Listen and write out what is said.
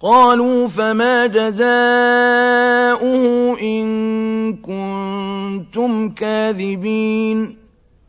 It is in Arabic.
قالوا فما جزاؤه إن كنتم كاذبين